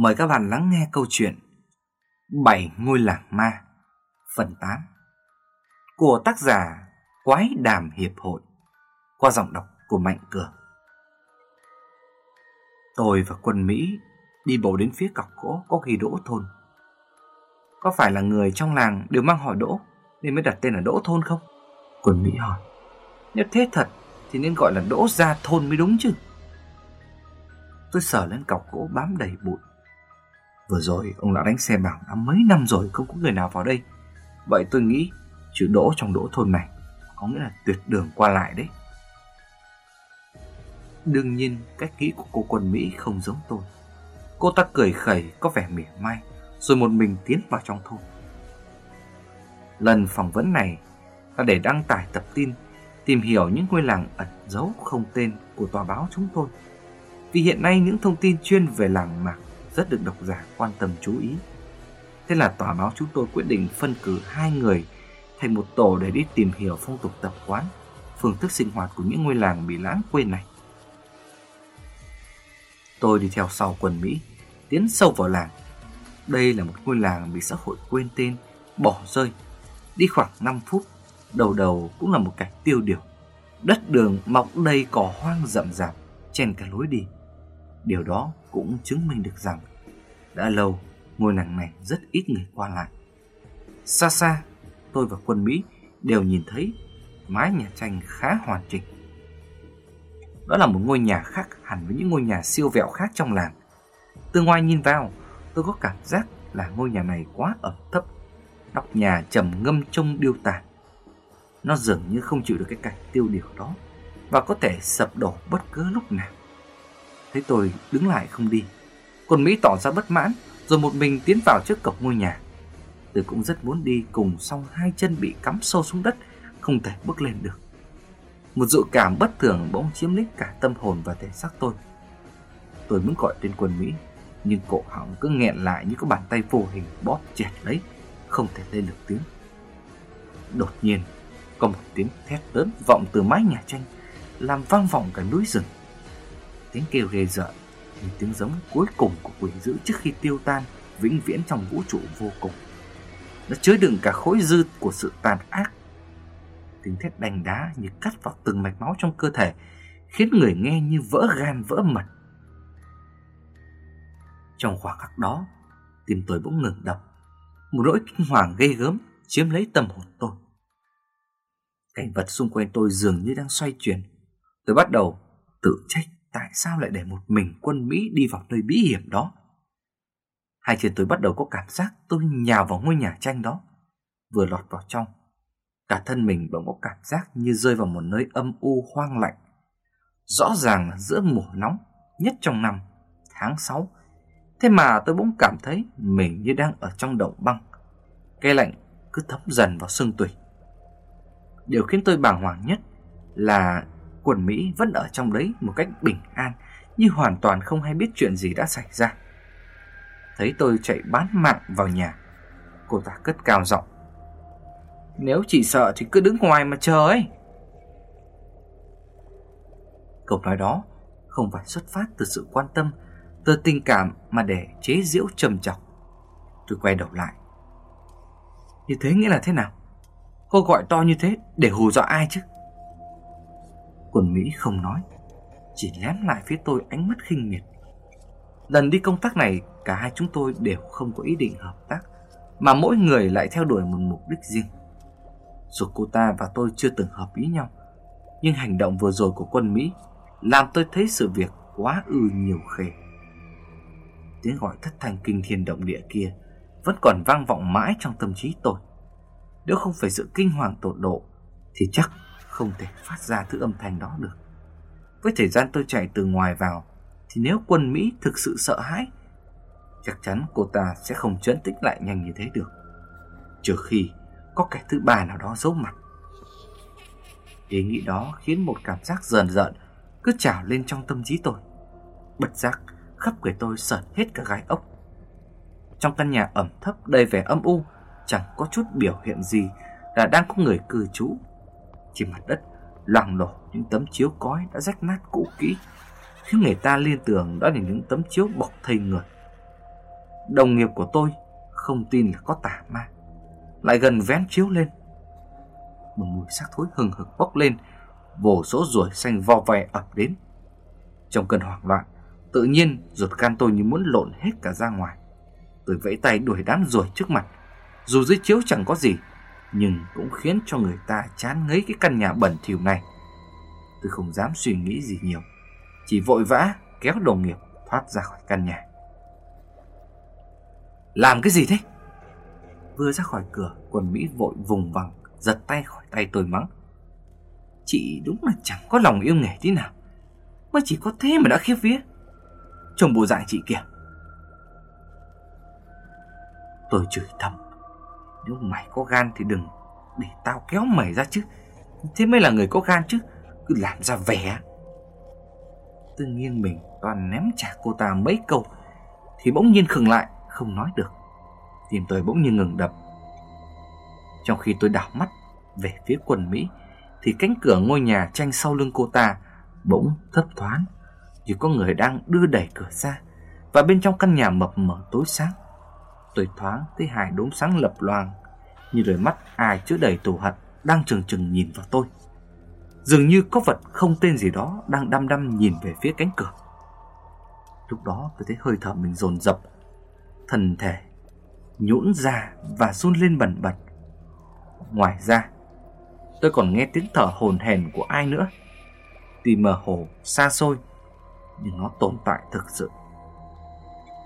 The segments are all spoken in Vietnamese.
Mời các bạn lắng nghe câu chuyện Bảy ngôi làng ma, Phần 8 Của tác giả Quái Đàm Hiệp Hội, Qua giọng đọc của Mạnh Cường. Tôi và quân Mỹ đi bộ đến phía cọc gỗ có ghi đỗ thôn. Có phải là người trong làng đều mang hỏi đỗ Nên mới đặt tên là đỗ thôn không? Quân Mỹ hỏi. Nếu thế thật thì nên gọi là đỗ gia thôn mới đúng chứ. Tôi sờ lên cọc gỗ bám đầy bụi. Vừa rồi ông lão đánh xe bảo đã mấy năm rồi không có người nào vào đây. Vậy tôi nghĩ chữ đỗ trong đỗ thôn này Có nghĩa là tuyệt đường qua lại đấy. Đương nhiên, cách nghĩ của cô quân Mỹ không giống tôi. Cô ta cười khẩy, có vẻ mỉa mai, Rồi một mình tiến vào trong thôn. Lần phỏng vấn này là để đăng tải tập tin, Tìm hiểu những ngôi làng ẩn giấu không tên của tòa báo chúng tôi. Vì hiện nay những thông tin chuyên về làng mạc rất được độc giả quan tâm chú ý. Thế là tòa báo chúng tôi quyết định phân cử hai người thành một tổ để đi tìm hiểu phong tục tập quán, phương thức sinh hoạt của những ngôi làng bị lãng quên này. Tôi đi theo sau quân Mỹ, tiến sâu vào làng. Đây là một ngôi làng bị xã hội quên tên, bỏ rơi. Đi khoảng 5 phút, đầu đầu cũng là một cảnh tiêu điều. Đất đường mọc đầy cỏ hoang rậm rạp, trên cả lối đi. Điều đó cũng chứng minh được rằng đã lâu ngôi làng này rất ít người qua lại. Xa xa, tôi và quân Mỹ đều nhìn thấy mái nhà tranh khá hoàn chỉnh. Đó là một ngôi nhà khác hẳn với những ngôi nhà siêu vẹo khác trong làng. Từ ngoài nhìn vào, tôi có cảm giác là ngôi nhà này quá ẩm thấp. Nóc nhà trầm ngâm trông điêu tàn. Nó dường như không chịu được cái cảnh tiêu điều đó và có thể sập đổ bất cứ lúc nào. Thấy tôi đứng lại không đi. Còn Mỹ tỏ ra bất mãn, Rồi một mình tiến vào trước cổng ngôi nhà. Tôi cũng rất muốn đi cùng song hai chân bị cắm sâu xuống đất, Không thể bước lên được. Một dự cảm bất thường bỗng chiếm lĩnh cả tâm hồn và thể xác tôi. Tôi muốn gọi tên quân Mỹ, Nhưng cổ họng cứ nghẹn lại như có bàn tay vô hình bóp chẹt lấy, Không thể lên được tiếng. Đột nhiên, Có một tiếng thét lớn vọng từ mái nhà tranh, Làm vang vọng cả núi rừng tiếng kêu ghê rợn như tiếng giống cuối cùng của quỷ dữ trước khi tiêu tan vĩnh viễn trong vũ trụ vô cùng. Nó chứa đựng cả khối dư của sự tàn ác. Tiếng thét đành đá như cắt vào từng mạch máu trong cơ thể, khiến người nghe như vỡ gan vỡ mật. Trong khoảng khắc đó, tim tôi bỗng ngừng đập. Một nỗi kinh hoàng ghê gớm chiếm lấy tâm hồn tôi. Cảnh vật xung quanh tôi dường như đang xoay chuyển. Tôi bắt đầu tự trách tại sao lại để một mình quân Mỹ đi vào nơi bí hiểm đó. Hai chân tôi bắt đầu có cảm giác tôi nhào vào ngôi nhà tranh đó, vừa lọt vào trong. Cả thân mình bỗng có cảm giác như rơi vào một nơi âm u hoang lạnh. Rõ ràng là giữa mùa nóng nhất trong năm, tháng 6. Thế mà tôi bỗng cảm thấy mình như đang ở trong động băng. Cái lạnh cứ thấm dần vào xương tủy. Điều khiến tôi bàng hoàng nhất là quân Mỹ vẫn ở trong đấy một cách bình an, như hoàn toàn không hay biết chuyện gì đã xảy ra. Thấy tôi chạy bán mạng vào nhà, cô ta cất cao giọng. Nếu chị sợ thì cứ đứng ngoài mà chờ ấy. Câu nói đó không phải xuất phát từ sự quan tâm, từ tình cảm mà để chế giễu trầm trọng. Tôi quay đầu lại. Như thế nghĩa là thế nào? Cô gọi to như thế để hù dọa ai chứ? Quân Mỹ không nói, Chỉ lén lại phía tôi ánh mắt khinh miệt. Lần đi công tác này, Cả hai chúng tôi đều không có ý định hợp tác, Mà mỗi người lại theo đuổi một mục đích riêng. Dù cô ta và tôi chưa từng hợp ý nhau, Nhưng hành động vừa rồi của quân Mỹ Làm tôi thấy sự việc quá ư nhiều khề. Tiếng gọi thất thanh kinh thiên động địa kia Vẫn còn vang vọng mãi trong tâm trí tôi. Nếu không phải sự kinh hoàng tột độ, Thì chắc không thể phát ra thứ âm thanh đó được. Với thời gian tôi chạy từ ngoài vào, thì nếu quân Mỹ thực sự sợ hãi, chắc chắn cô ta sẽ không chấn tĩnh lại nhanh như thế được. Trừ khi có kẻ thứ ba nào đó giấu mặt. Ý nghĩ đó khiến một cảm giác dần dần cứ trào lên trong tâm trí tôi. Bất giác, khắp người tôi sợn hết cả gai ốc. Trong căn nhà ẩm thấp đầy vẻ âm u, chẳng có chút biểu hiện gì là đang có người cư trú trên mặt đất, loang lổ những tấm chiếu cói đã rách nát cũ kỹ, khiến người ta liên tưởng đó là những tấm chiếu bọc thây người. Đồng nghiệp của tôi không tin là có tà ma, Lại gần vén chiếu lên. Một mùi xác thối hừng hực bốc lên Vô số ruồi xanh vo ve ập đến. Trong cơn hoảng loạn, Tự nhiên ruột gan tôi như muốn lộn hết cả ra ngoài. Tôi vẫy tay đuổi đám ruồi trước mặt, Dù dưới chiếu chẳng có gì nhưng cũng khiến cho người ta chán ngấy cái căn nhà bẩn thỉu này. Tôi không dám suy nghĩ gì nhiều, Chỉ vội vã kéo đồng nghiệp thoát ra khỏi căn nhà. Làm cái gì thế? Vừa ra khỏi cửa Quần Mỹ vội vùng vằng, Giật tay khỏi tay tôi mắng. Chị đúng là chẳng có lòng yêu nghề tí nào Mới chỉ có thế mà đã khiếp vía. Trông bộ dạng chị kìa. Tôi chửi thầm. Nếu mày có gan thì đừng Để tao kéo mày ra chứ. Thế mới là người có gan chứ, Cứ làm ra vẻ. Tự nhiên mình toàn ném trả cô ta mấy câu, Thì bỗng nhiên khừng lại, Không nói được. Tim tôi bỗng nhiên ngừng đập. Trong khi tôi đảo mắt Về phía quần Mỹ, Thì cánh cửa ngôi nhà tranh sau lưng cô ta Bỗng thấp thoáng, Như có người đang đưa đẩy cửa ra, Và bên trong căn nhà mập mờ tối sáng. Tôi thoáng thấy hai đốm sáng lập loàng Như đôi mắt ai chứa đầy tù hận Đang trừng trừng nhìn vào tôi. Dường như có vật không tên gì đó Đang đăm đăm nhìn về phía cánh cửa. Lúc đó tôi thấy hơi thở mình dồn dập Thần thể Nhũn ra và run lên bần bật. Ngoài ra Tôi còn nghe tiếng thở hồn hển của ai nữa. Tuy mờ hồ, xa xôi Nhưng nó tồn tại thực sự.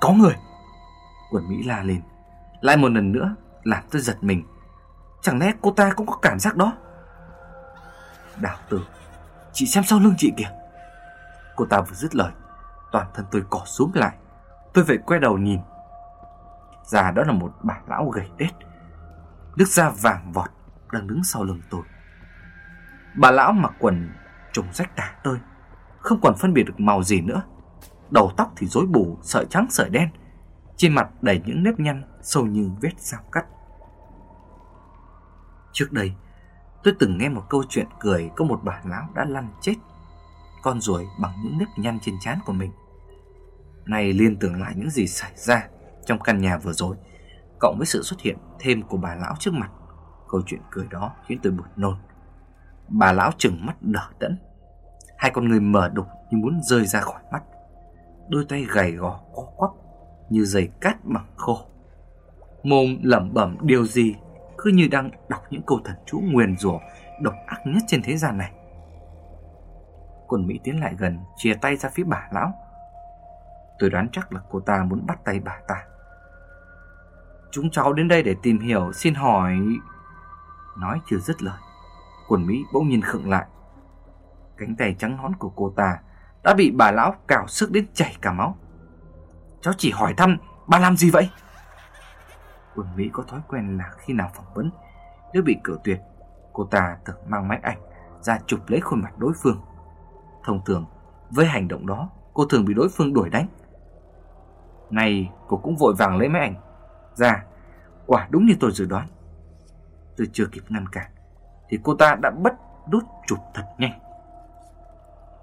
Có người! Quần Mỹ la lên. Lại một lần nữa làm tôi giật mình. Chẳng lẽ cô ta cũng có cảm giác đó? Đào tử, Chị xem sau lưng chị kìa. Cô ta vừa dứt lời, Toàn thân tôi cỏ xuống lại. Tôi vậy quay đầu nhìn. Già đó là một bà lão gầy đét Nước da vàng vọt Đang đứng sau lưng tôi. Bà lão mặc quần trùng rách tả tơi, Không còn phân biệt được màu gì nữa. Đầu tóc thì rối bù, Sợi trắng, sợi đen trên mặt đầy những nếp nhăn sâu như vết dao cắt. Trước đây, tôi từng nghe một câu chuyện cười có một bà lão đã lăn chết con ruồi bằng những nếp nhăn trên trán của mình. nay liên tưởng lại những gì xảy ra trong căn nhà vừa rồi, cộng với sự xuất hiện thêm của bà lão trước mặt. Câu chuyện cười đó khiến tôi buồn nôn. Bà lão trừng mắt đỏ đẫn, hai con người mở đục như muốn rơi ra khỏi mắt. Đôi tay gầy gò co quắp như dây cát bằng khô. Mồm lẩm bẩm điều gì cứ như đang đọc những câu thần chú nguyền rủa độc ác nhất trên thế gian này. Quân Mỹ tiến lại gần, chia tay ra phía bà lão. Tôi đoán chắc là cô ta muốn bắt tay bà ta. Chúng cháu đến đây để tìm hiểu, xin hỏi... Nói chưa dứt lời, quần Mỹ bỗng nhiên khựng lại. Cánh tay trắng nón của cô ta đã bị bà lão cào sức đến chảy cả máu. Cháu chỉ hỏi thăm, Bà làm gì vậy? Quân Mỹ có thói quen là khi nào phỏng vấn, Nếu bị cử tuyệt, Cô ta thường mang máy ảnh ra chụp lấy khuôn mặt đối phương. Thông thường, Với hành động đó, Cô thường bị đối phương đuổi đánh. Này cô cũng vội vàng lấy máy ảnh Ra. Quả đúng như tôi dự đoán. Tôi chưa kịp ngăn cản, Thì cô ta đã bất đút chụp thật nhanh.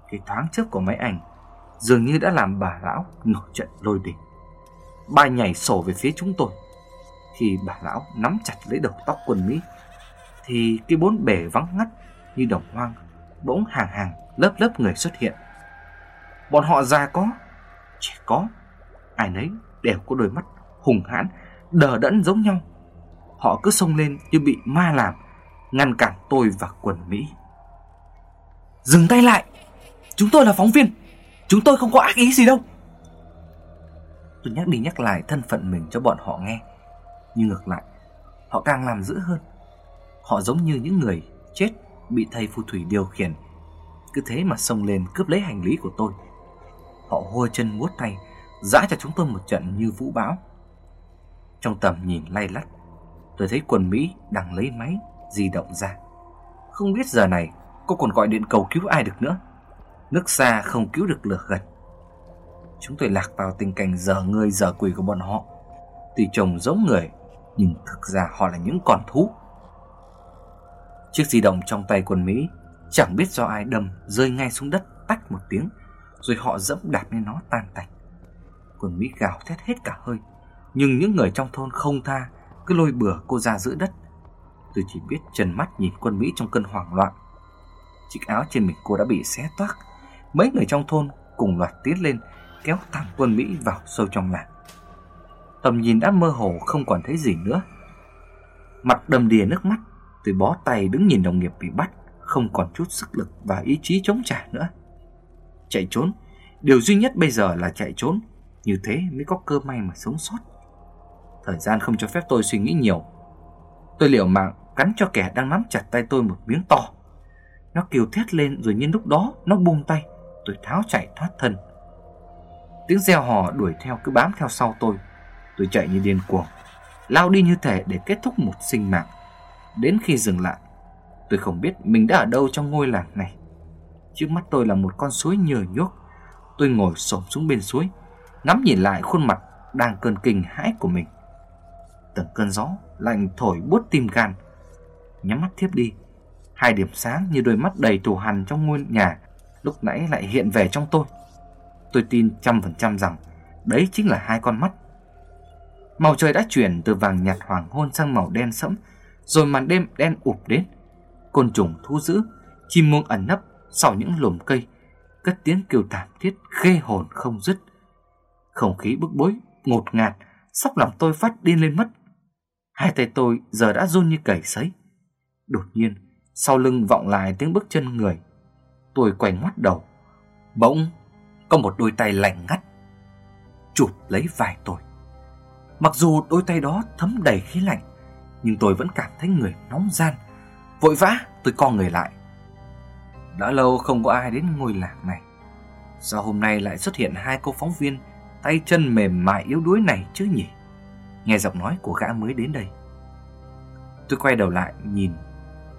Cái thoáng chớp của máy ảnh dường như đã làm bà lão nổi trận lôi đình. Bà nhảy sổ về phía chúng tôi. Khi bà lão nắm chặt lấy đầu tóc quân Mỹ, thì cái bốn bể vắng ngắt như đồng hoang, bỗng hàng hàng lớp lớp người xuất hiện. Bọn họ già có, trẻ có, ai nấy đều có đôi mắt hùng hãn, đờ đẫn giống nhau. Họ cứ xông lên như bị ma làm, ngăn cản tôi và quần Mỹ. Dừng tay lại, chúng tôi là phóng viên. Chúng tôi không có ác ý gì đâu. Tôi nhắc đi nhắc lại thân phận mình cho bọn họ nghe. Nhưng ngược lại, Họ càng làm dữ hơn. Họ giống như những người chết Bị thầy phù thủy điều khiển. Cứ thế mà xông lên cướp lấy hành lý của tôi. Họ hôi chân muốt tay, Giã cho chúng tôi một trận như vũ bão. Trong tầm nhìn lay lắt, Tôi thấy quần Mỹ đang lấy máy Di động ra. Không biết giờ này Cô còn gọi điện cầu cứu ai được nữa. Nước xa không cứu được lửa gần Chúng tôi lạc vào tình cảnh dở người dở quỷ của bọn họ. Tuy trông giống người, Nhưng thực ra họ là những con thú. Chiếc di động trong tay quân Mỹ Chẳng biết do ai đâm, Rơi ngay xuống đất, tách một tiếng, Rồi họ dẫm đạp lên nó tan tành. Quân Mỹ gào thét hết cả hơi, Nhưng những người trong thôn không tha, Cứ lôi bừa cô ra giữa đất. Tôi chỉ biết trần mắt nhìn quân Mỹ trong cơn hoảng loạn. Chiếc áo trên mình cô đã bị xé toác Mấy người trong thôn cùng loạt tiến lên, Kéo thẳng quân Mỹ vào sâu trong làng. Tầm nhìn đã mơ hồ, không còn thấy gì nữa. Mặt đầm đìa nước mắt Tôi bó tay đứng nhìn đồng nghiệp bị bắt, Không còn chút sức lực và ý chí chống trả nữa. Chạy trốn, Điều duy nhất bây giờ là chạy trốn, Như thế mới có cơ may mà sống sót. Thời gian không cho phép tôi suy nghĩ nhiều. Tôi liều mạng cắn cho kẻ đang nắm chặt tay tôi một miếng to. Nó kêu thét lên rồi nhân lúc đó nó buông tay. Tôi tháo chạy thoát thân. Tiếng reo hò đuổi theo cứ bám theo sau tôi. Tôi chạy như điên cuồng, Lao đi như thể để kết thúc một sinh mạng. Đến khi dừng lại, Tôi không biết mình đã ở đâu trong ngôi làng này. Trước mắt tôi là một con suối nhờ nhuốc. Tôi ngồi xổm xuống bên suối, Ngắm nhìn lại khuôn mặt đang cơn kinh hãi của mình. Từng cơn gió lạnh thổi buốt tim gan. Nhắm mắt thiếp đi, Hai điểm sáng như đôi mắt đầy thù hằn trong ngôi nhà Lúc nãy lại hiện về trong tôi. Tôi tin trăm phần trăm rằng Đấy chính là hai con mắt. Màu trời đã chuyển từ vàng nhạt hoàng hôn sang màu đen sẫm Rồi màn đêm đen ụp đến. Côn trùng thu giữ, Chim muông ẩn nấp sau những lùm cây Cất tiếng kêu thảm thiết khê hồn không dứt. Không khí bức bối, ngột ngạt Sắp lòng tôi phát điên lên mất. Hai tay tôi giờ đã run như cầy sấy. Đột nhiên Sau lưng vọng lại tiếng bước chân người Tôi quay ngoắt đầu. Bỗng, Có một đôi tay lạnh ngắt, Chụp lấy vai tôi. Mặc dù đôi tay đó thấm đầy khí lạnh, Nhưng tôi vẫn cảm thấy người nóng gian, Vội vã tôi co người lại. Đã lâu không có ai đến ngôi làng này. Sao hôm nay lại xuất hiện hai cô phóng viên Tay chân mềm mại yếu đuối này chứ nhỉ? Nghe giọng nói của gã mới đến đây. Tôi quay đầu lại nhìn,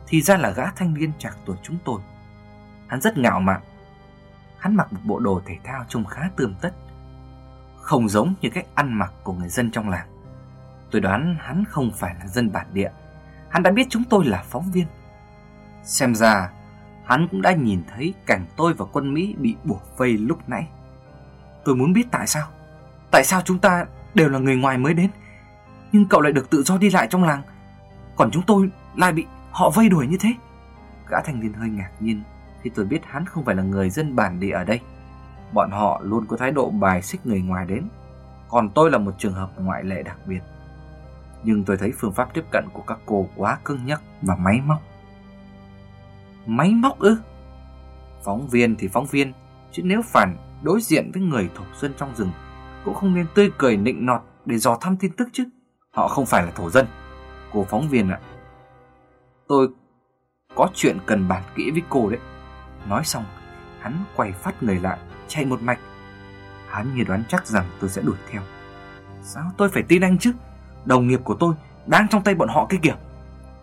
Thì ra là gã thanh niên chạc tuổi chúng tôi. Hắn rất ngạo mạn. Hắn mặc một bộ đồ thể thao trông khá tươm tất, Không giống như cách ăn mặc của người dân trong làng. Tôi đoán hắn không phải là dân bản địa. Hắn đã biết chúng tôi là phóng viên. Xem ra, Hắn cũng đã nhìn thấy cảnh tôi và quân Mỹ bị buộc vây lúc nãy. Tôi muốn biết tại sao? Tại sao chúng ta đều là người ngoài mới đến, Nhưng cậu lại được tự do đi lại trong làng? Còn chúng tôi lại bị họ vây đuổi như thế? Gã thanh niên hơi ngạc nhiên thì tôi biết hắn không phải là người dân bản địa ở đây. Bọn họ luôn có thái độ bài xích người ngoài đến. Còn tôi là một trường hợp ngoại lệ đặc biệt. Nhưng tôi thấy phương pháp tiếp cận của các cô quá cứng nhắc và máy móc. Máy móc ư? Phóng viên thì phóng viên, Chứ nếu phản đối diện với người thổ dân trong rừng, Cũng không nên tươi cười nịnh nọt để dò thăm tin tức chứ. Họ không phải là thổ dân. Cô phóng viên ạ. Tôi có chuyện cần bàn kỹ với cô đấy. Nói xong, Hắn quay phát người lại, Chạy một mạch. Hắn như đoán chắc rằng tôi sẽ đuổi theo. Sao tôi phải tin anh chứ? Đồng nghiệp của tôi đang trong tay bọn họ kia kìa.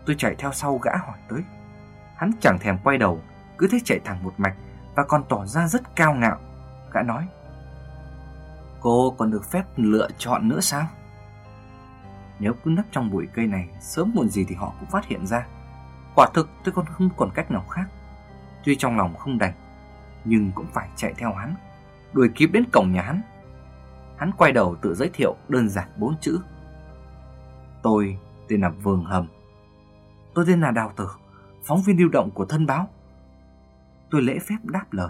Tôi chạy theo sau gã hỏi tới. Hắn chẳng thèm quay đầu, Cứ thế chạy thẳng một mạch Và còn tỏ ra rất cao ngạo. Gã nói, Cô còn được phép lựa chọn nữa sao? Nếu cứ nấp trong bụi cây này, Sớm muộn gì thì họ cũng phát hiện ra. Quả thực tôi còn không còn cách nào khác. Tuy trong lòng không đành, Nhưng cũng phải chạy theo hắn, Đuổi kịp đến cổng nhà hắn. Hắn quay đầu tự giới thiệu đơn giản bốn chữ. Tôi tên là Vương Hầm. Tôi tên là Đào Tử, Phóng viên lưu động của thân báo. Tôi lễ phép đáp lời.